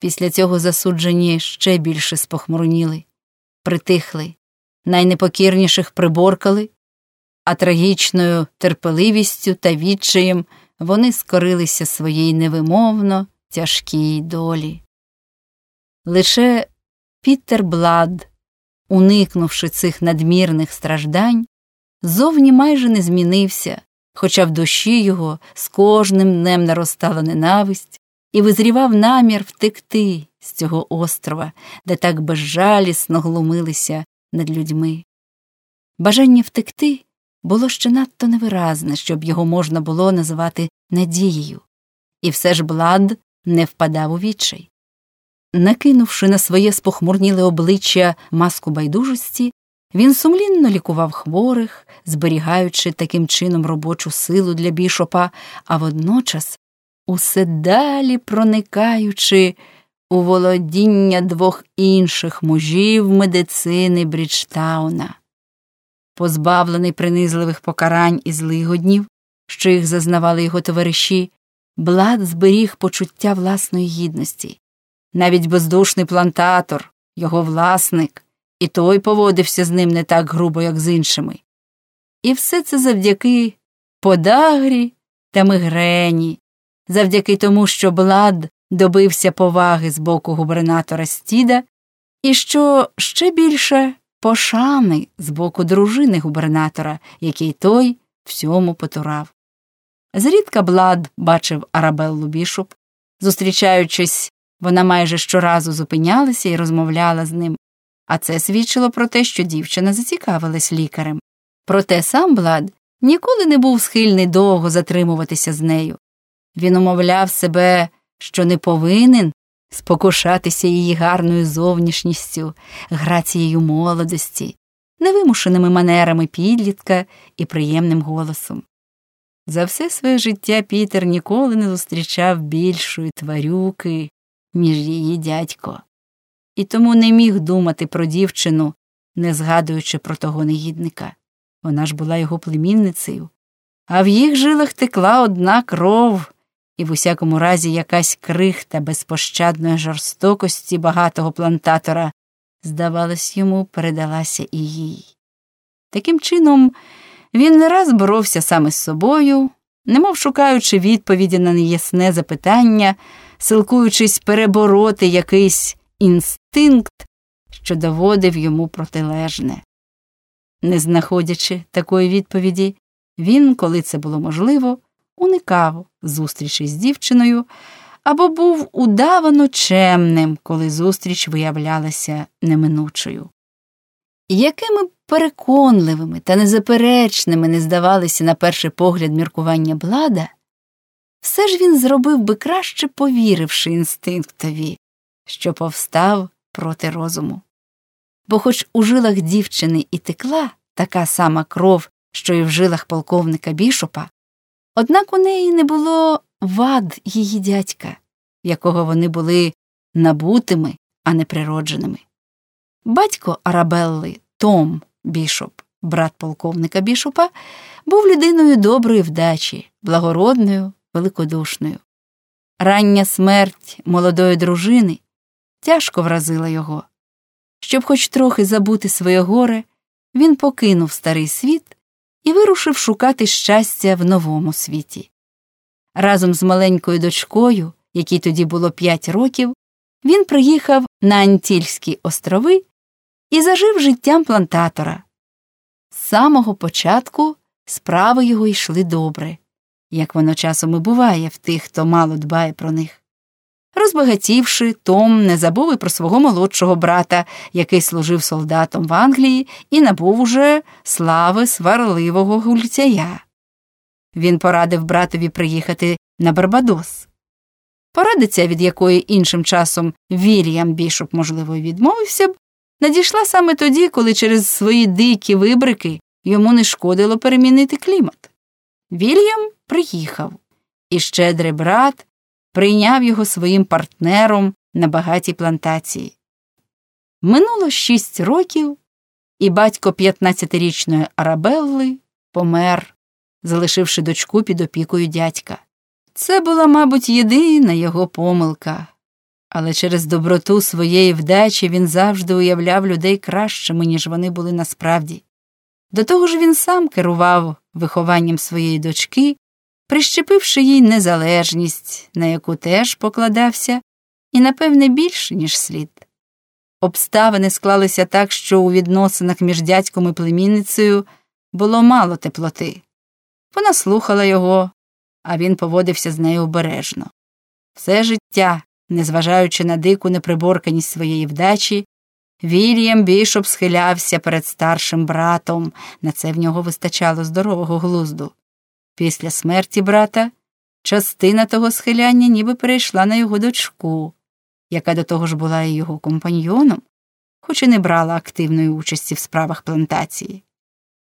Після цього засуджені ще більше спохмурніли, притихли, найнепокірніших приборкали, а трагічною терпеливістю та відчаєм вони скорилися своїй невимовно тяжкій долі. Лише Пітер Блад, уникнувши цих надмірних страждань, зовні майже не змінився, хоча в душі його з кожним днем наростала ненависть і визрівав намір втекти з цього острова, де так безжалісно глумилися над людьми. Бажання втекти було ще надто невиразне, щоб його можна було називати надією, і все ж Блад не впадав у відчай. Накинувши на своє спохмурніле обличчя маску байдужості, він сумлінно лікував хворих, зберігаючи таким чином робочу силу для бішопа, а водночас усе далі проникаючи у володіння двох інших мужів медицини Бріджтауна. Позбавлений принизливих покарань і злигоднів, що їх зазнавали його товариші, Блад зберіг почуття власної гідності. Навіть бездушний плантатор, його власник, і той поводився з ним не так грубо, як з іншими. І все це завдяки подагрі та мигрені, завдяки тому, що Блад добився поваги з боку губернатора Стіда, і що ще більше пошани з боку дружини губернатора, який той всьому потурав. Зрідка Блад бачив Арабеллу Бішоп. Зустрічаючись, вона майже щоразу зупинялася і розмовляла з ним, а це свідчило про те, що дівчина зацікавилась лікарем. Проте сам Блад ніколи не був схильний довго затримуватися з нею. Він умовляв себе, що не повинен спокушатися її гарною зовнішністю, грацією молодості, невимушеними манерами підлітка і приємним голосом. За все своє життя Пітер ніколи не зустрічав більшої тварюки, ніж її дядько, і тому не міг думати про дівчину, не згадуючи про того негідника. Вона ж була його племінницею, а в їх жилах текла одна кров, і в усякому разі якась крихта безпощадної жорстокості багатого плантатора, здавалось, йому передалася і їй. Таким чином, він не раз боровся саме з собою, немов шукаючи відповіді на неясне запитання, силкуючись перебороти якийсь інстинкт, що доводив йому протилежне. Не знаходячи такої відповіді, він, коли це було можливо, уникав зустрічі з дівчиною або був удавано чемним, коли зустріч виявлялася неминучою. Якими переконливими та незаперечними не здавалися на перший погляд міркування блада, все ж він зробив би краще, повіривши інстинктові, що повстав проти розуму. Бо, хоч у жилах дівчини і текла така сама кров, що й в жилах полковника бішопа, однак у неї не було вад її дядька, в якого вони були набутими, а не природженими. Батько Арабелли Том Бішоп, брат полковника бішопа, був людиною доброї вдачі, благородною, великодушною. Рання смерть молодої дружини тяжко вразила його. Щоб хоч трохи забути своє горе, він покинув старий світ і вирушив шукати щастя в новому світі. Разом з маленькою дочкою, якій тоді було п'ять років, він приїхав на Антільські острови і зажив життям плантатора. З самого початку справи його йшли добре, як воно часом і буває в тих, хто мало дбає про них. Розбагатівши, Том не забув і про свого молодшого брата, який служив солдатом в Англії і набув уже слави сварливого гультяя. Він порадив братові приїхати на Барбадос. Порада ця, від якої іншим часом Вільям Бішоп, можливо, відмовився б, надійшла саме тоді, коли через свої дикі вибрики йому не шкодило перемінити клімат. Вільям приїхав, і щедрий брат прийняв його своїм партнером на багатій плантації. Минуло шість років, і батько 15-річної Арабелли помер, залишивши дочку під опікою дядька. Це була, мабуть, єдина його помилка. Але через доброту своєї вдачі він завжди уявляв людей кращими, ніж вони були насправді. До того ж він сам керував вихованням своєї дочки, прищепивши їй незалежність, на яку теж покладався, і, напевне, більше, ніж слід. Обставини склалися так, що у відносинах між дядьком і племінницею було мало теплоти. Вона слухала його, а він поводився з нею обережно. Все життя, незважаючи на дику неприборканість своєї вдачі, Вільям Бішоп схилявся перед старшим братом, на це в нього вистачало здорового глузду. Після смерті брата частина того схиляння ніби перейшла на його дочку, яка до того ж була і його компаньйоном, хоч і не брала активної участі в справах плантації.